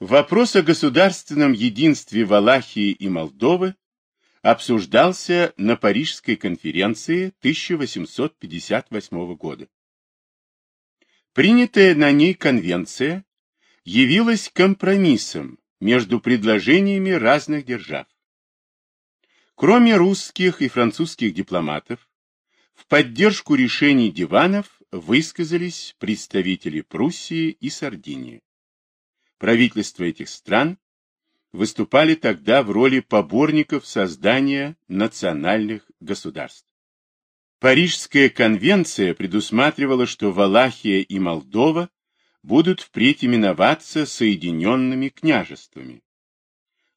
Вопрос о государственном единстве Валахии и Молдовы обсуждался на Парижской конференции 1858 года. Принятая на ней конвенция явилась компромиссом между предложениями разных держав. Кроме русских и французских дипломатов, в поддержку решений диванов высказались представители Пруссии и Сардинии. Правительства этих стран выступали тогда в роли поборников создания национальных государств. Парижская конвенция предусматривала, что Валахия и Молдова будут впредь именоваться Соединенными княжествами.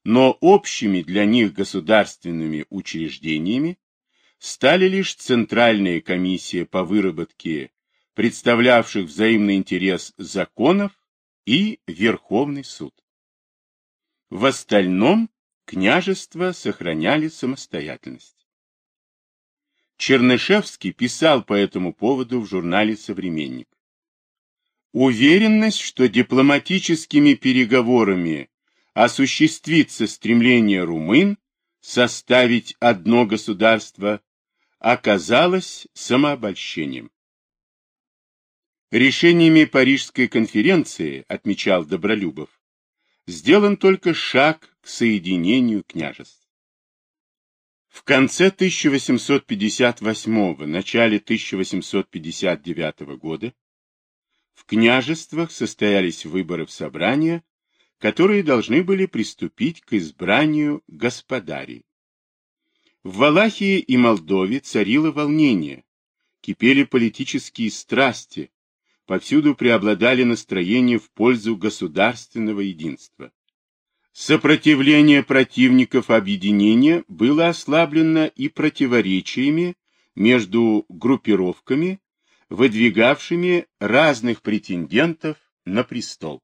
Но общими для них государственными учреждениями стали лишь Центральная комиссия по выработке представлявших взаимный интерес законов и Верховный суд. В остальном княжества сохраняли самостоятельность. Чернышевский писал по этому поводу в журнале «Современник». Уверенность, что дипломатическими переговорами осуществится стремление румын составить одно государство, оказалось самообольщением. Решениями Парижской конференции, отмечал Добролюбов, сделан только шаг к соединению княжеств. В конце 1858 начале 1859 года в княжествах состоялись выборы в собрания, которые должны были приступить к избранию господарей. В Валахии и Молдове царило волнение, кипели политические страсти, повсюду преобладали настроения в пользу государственного единства. Сопротивление противников объединения было ослаблено и противоречиями между группировками, выдвигавшими разных претендентов на престол.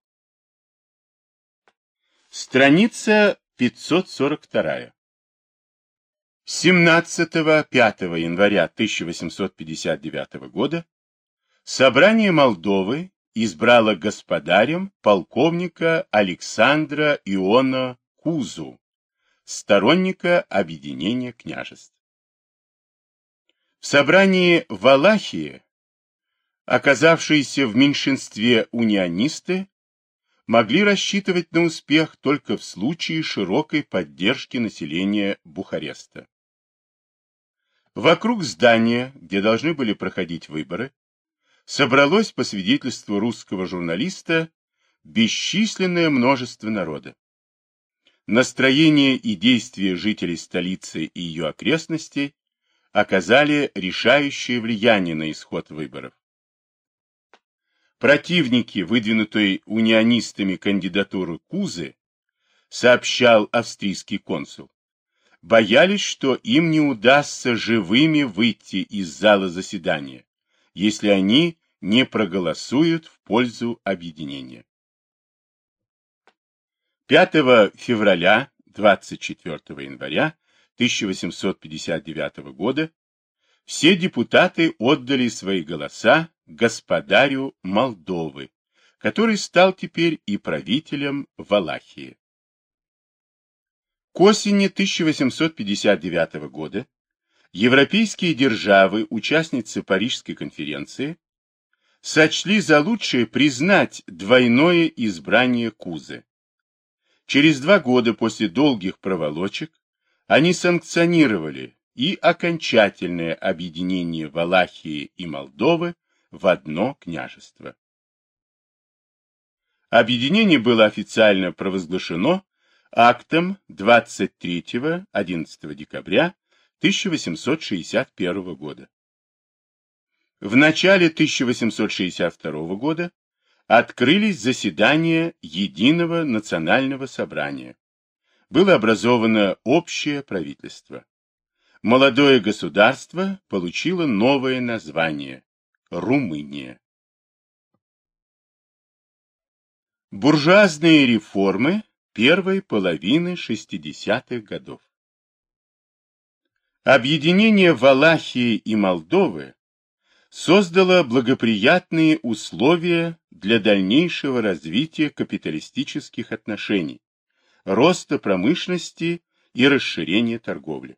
Страница 542. 17-5 января 1859 года Собрание Молдовы избрало господарем полковника Александра Иона Кузу, сторонника объединения княжеств. В собрании Валахии, оказавшиеся в меньшинстве унионисты, могли рассчитывать на успех только в случае широкой поддержки населения Бухареста. Вокруг здания, где должны были проходить выборы, собралось, по свидетельству русского журналиста, бесчисленное множество народа. Настроение и действия жителей столицы и ее окрестностей оказали решающее влияние на исход выборов. Противники, выдвинутой унионистами кандидатуры Кузы, сообщал австрийский консул, боялись, что им не удастся живыми выйти из зала заседания, если они не проголосуют в пользу объединения. 5 февраля 24 января 1859 года все депутаты отдали свои голоса господарю Молдовы, который стал теперь и правителем Валахии. К осени 1859 года европейские державы, участницы Парижской конференции, сочли за лучшее признать двойное избрание Кузы. Через два года после долгих проволочек они санкционировали и окончательное объединение Валахии и Молдовы в одно княжество. Объединение было официально провозглашено актом 23-11 декабря 1861 года. В начале 1862 года открылись заседания Единого национального собрания. Было образовано общее правительство. Молодое государство получило новое название – Румыния. Буржуазные реформы первой половины 60-х годов. Объединение Валахии и Молдовы создало благоприятные условия для дальнейшего развития капиталистических отношений, роста промышленности и расширения торговли.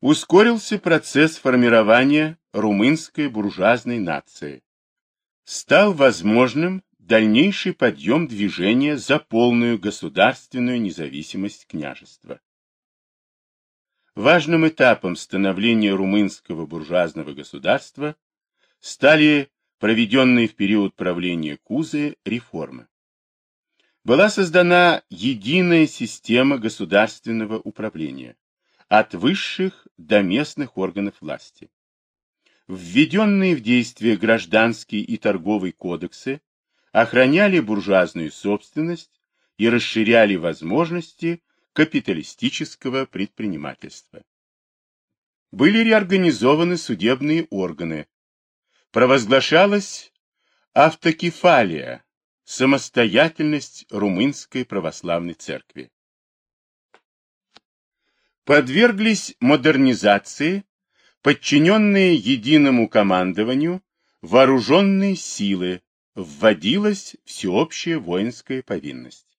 Ускорился процесс формирования румынской буржуазной нации. Стал возможным дальнейший подъем движения за полную государственную независимость княжества. Важным этапом становления румынского буржуазного государства стали проведенные в период правления Кузы реформы. Была создана единая система государственного управления, от высших до местных органов власти. Введенные в действие гражданский и торговый кодексы охраняли буржуазную собственность и расширяли возможности капиталистического предпринимательства. Были реорганизованы судебные органы. Провозглашалась автокефалия, самостоятельность румынской православной церкви. Подверглись модернизации, подчиненные единому командованию, вооруженные силы, вводилась всеобщая воинская повинность.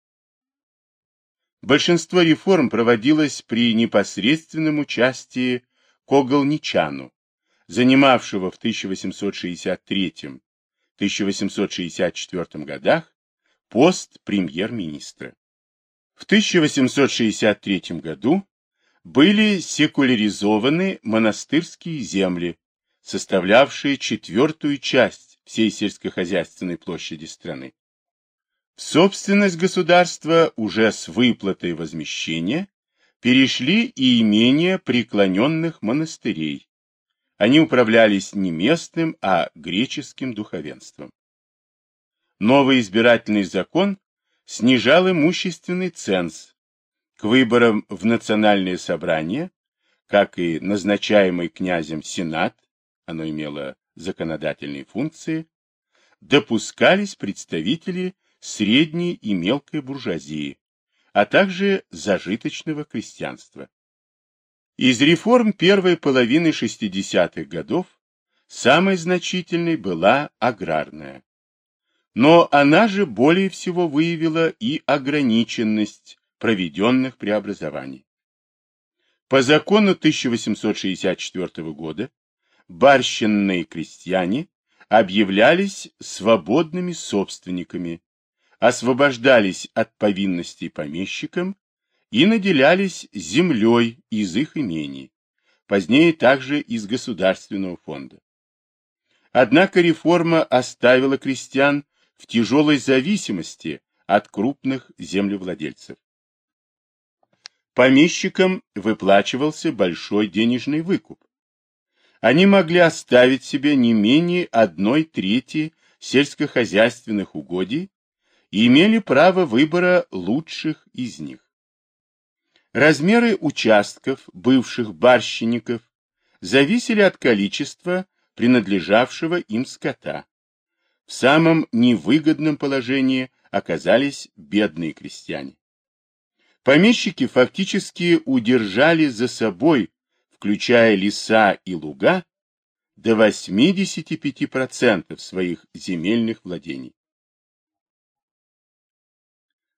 Большинство реформ проводилось при непосредственном участии Коголничану, занимавшего в 1863-1864 годах пост премьер-министра. В 1863 году были секуляризованы монастырские земли, составлявшие четвертую часть всей сельскохозяйственной площади страны. Собственность государства уже с выплатой возмещения перешли и имения преклоненных монастырей. Они управлялись не местным, а греческим духовенством. Новый избирательный закон снижал имущественный ценз. К выборам в национальное собрание, как и назначаемый князем сенат, оно имело законодательные функции, допускались представители средней и мелкой буржуазии, а также зажиточного крестьянства. Из реформ первой половины 60-х годов самой значительной была аграрная. Но она же более всего выявила и ограниченность проведенных преобразований. По закону 1864 года барщинные крестьяне объявлялись свободными собственниками освобождались от повинностей помещикам и наделялись землей из их имений, позднее также из государственного фонда. Однако реформа оставила крестьян в тяжелой зависимости от крупных землевладельцев. Помещикам выплачивался большой денежный выкуп. Они могли оставить себе не менее одной трети сельскохозяйственных угодий имели право выбора лучших из них. Размеры участков бывших барщинников зависели от количества принадлежавшего им скота. В самом невыгодном положении оказались бедные крестьяне. Помещики фактически удержали за собой, включая леса и луга, до 85% своих земельных владений.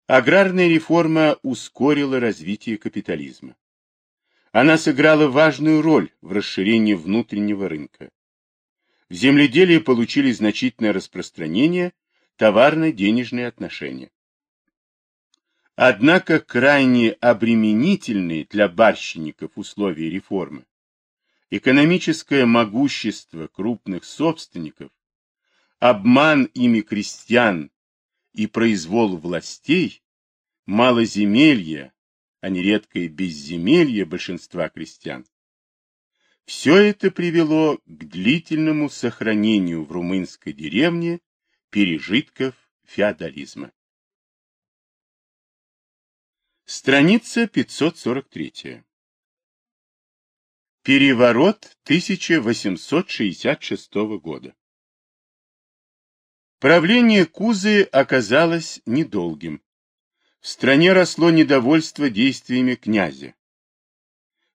Аграрная реформа ускорила развитие капитализма. Она сыграла важную роль в расширении внутреннего рынка. В земледелии получили значительное распространение товарно-денежные отношения. Однако крайне обременительные для барщинников условия реформы, экономическое могущество крупных собственников, обман ими крестьян и произвол властей, малоземелье, а нередко и безземелье большинства крестьян, все это привело к длительному сохранению в румынской деревне пережитков феодализма. Страница 543. Переворот 1866 года. Правление Кузы оказалось недолгим. В стране росло недовольство действиями князя.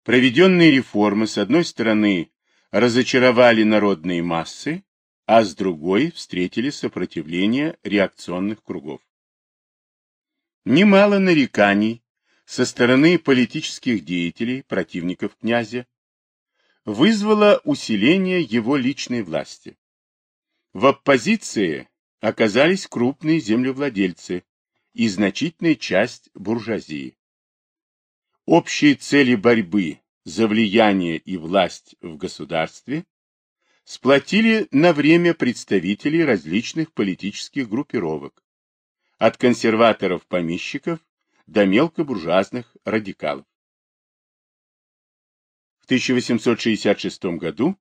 Проведенные реформы, с одной стороны, разочаровали народные массы, а с другой встретили сопротивление реакционных кругов. Немало нареканий со стороны политических деятелей, противников князя, вызвало усиление его личной власти. В оппозиции оказались крупные землевладельцы и значительная часть буржуазии. Общие цели борьбы за влияние и власть в государстве сплотили на время представителей различных политических группировок, от консерваторов-помещиков до мелкобуржуазных радикалов. В 1866 году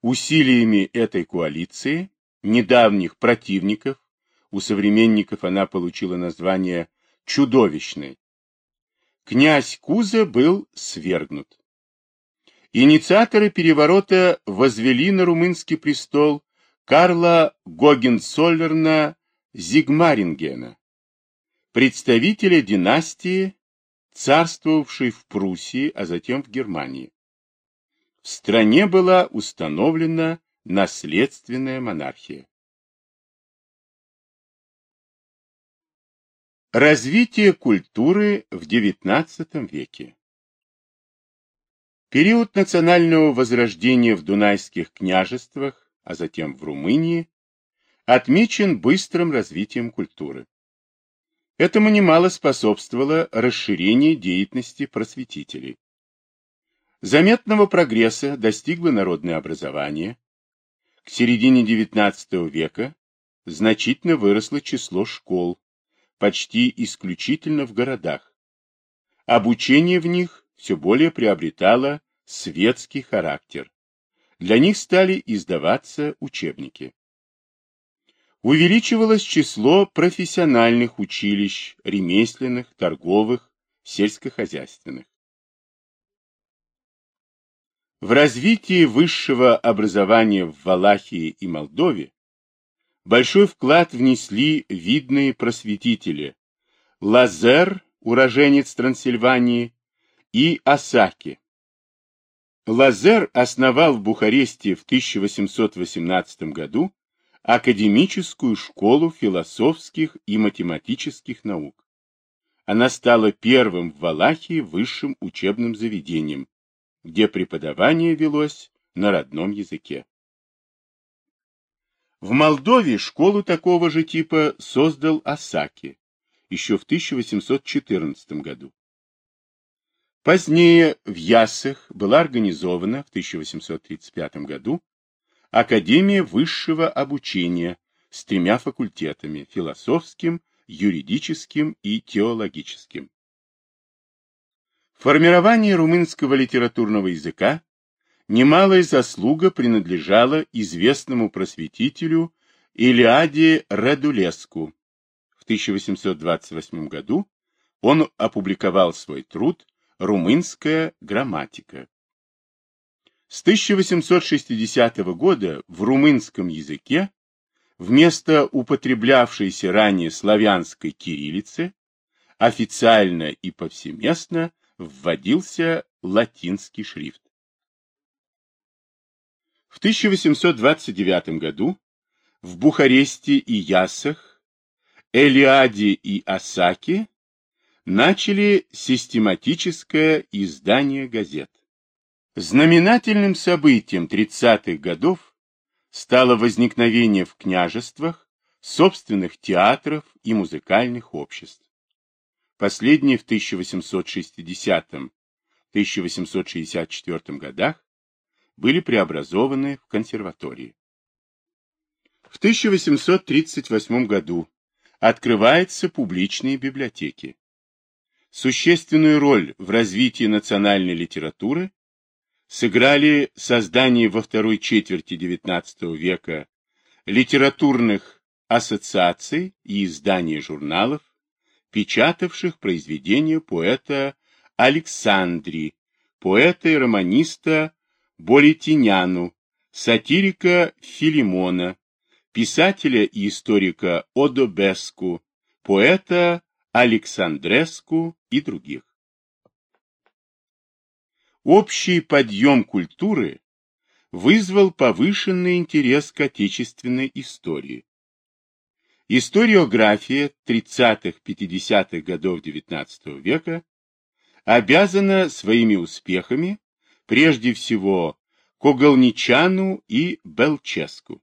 усилиями этой коалиции, недавних противников, у современников она получила название «чудовищной», князь Куза был свергнут. Инициаторы переворота возвели на румынский престол Карла Гогенцоллерна Зигмарингена, представителя династии, царствовавшей в Пруссии, а затем в Германии. В стране была установлена наследственная монархия. Развитие культуры в XIX веке Период национального возрождения в Дунайских княжествах, а затем в Румынии, отмечен быстрым развитием культуры. Этому немало способствовало расширение деятельности просветителей. Заметного прогресса достигло народное образование. К середине XIX века значительно выросло число школ, почти исключительно в городах. Обучение в них все более приобретало светский характер. Для них стали издаваться учебники увеличивалось число профессиональных училищ, ремесленных, торговых, сельскохозяйственных. В развитии высшего образования в Валахии и Молдове большой вклад внесли видные просветители Лазер, уроженец Трансильвании, и Осаки. Лазер основал в Бухаресте в 1818 году академическую школу философских и математических наук. Она стала первым в Валахии высшим учебным заведением, где преподавание велось на родном языке. В Молдове школу такого же типа создал Осаки еще в 1814 году. Позднее в Ясах была организована в 1835 году Академия высшего обучения с тремя факультетами – философским, юридическим и теологическим. В формировании румынского литературного языка немалая заслуга принадлежала известному просветителю Илиаде Радулеску. В 1828 году он опубликовал свой труд «Румынская грамматика». С 1860 года в румынском языке вместо употреблявшейся ранее славянской кириллицы официально и повсеместно вводился латинский шрифт. В 1829 году в Бухаресте и Ясах, Элиаде и Осаке начали систематическое издание газет. Знаменательным событием 30-х годов стало возникновение в княжествах собственных театров и музыкальных обществ. Последние в 1860-1864 годах были преобразованы в консерватории. В 1838 году открываются публичные библиотеки. Существенную роль в развитии национальной литературы сыграли создание во второй четверти XIX века литературных ассоциаций и издания журналов, печатавших произведения поэта Александри, поэта и романиста Болетиняну, сатирика Филимона, писателя и историка Одобеску, поэта Александреску и других. Общий подъем культуры вызвал повышенный интерес к отечественной истории. Историография 30-50-х годов XIX века обязана своими успехами прежде всего Когалничану и Белческу.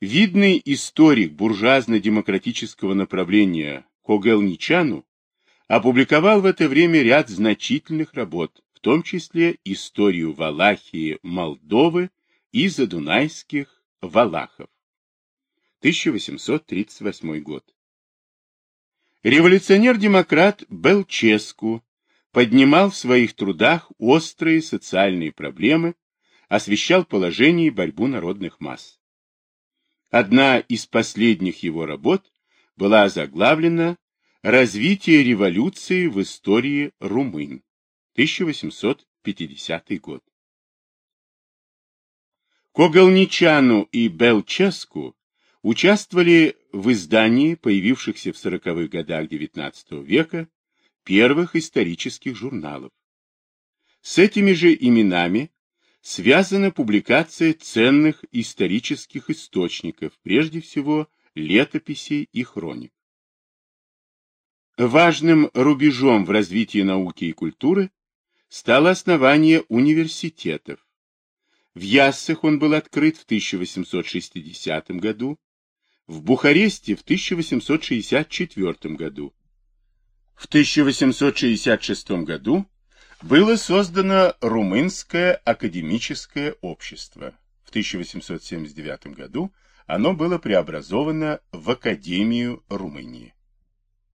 Видный историк буржуазно-демократического направления Когелничану опубликовал в это время ряд значительных работ, в том числе историю Валахии, Молдовы и задунайских Валахов. 1838 год. Революционер-демократ Белческу поднимал в своих трудах острые социальные проблемы, освещал положение и борьбу народных масс. Одна из последних его работ была озаглавлена «Развитие революции в истории румын» 1850 год. Когалничану и Белческу участвовали в издании появившихся в сороковых годах XIX века первых исторических журналов. С этими же именами связана публикация ценных исторических источников, прежде всего летописей и хроник. Важным рубежом в развитии науки и культуры стало основание университетов. В Яссах он был открыт в 1860 году, в Бухаресте в 1864 году. В 1866 году было создано Румынское академическое общество. В 1879 году оно было преобразовано в Академию Румынии.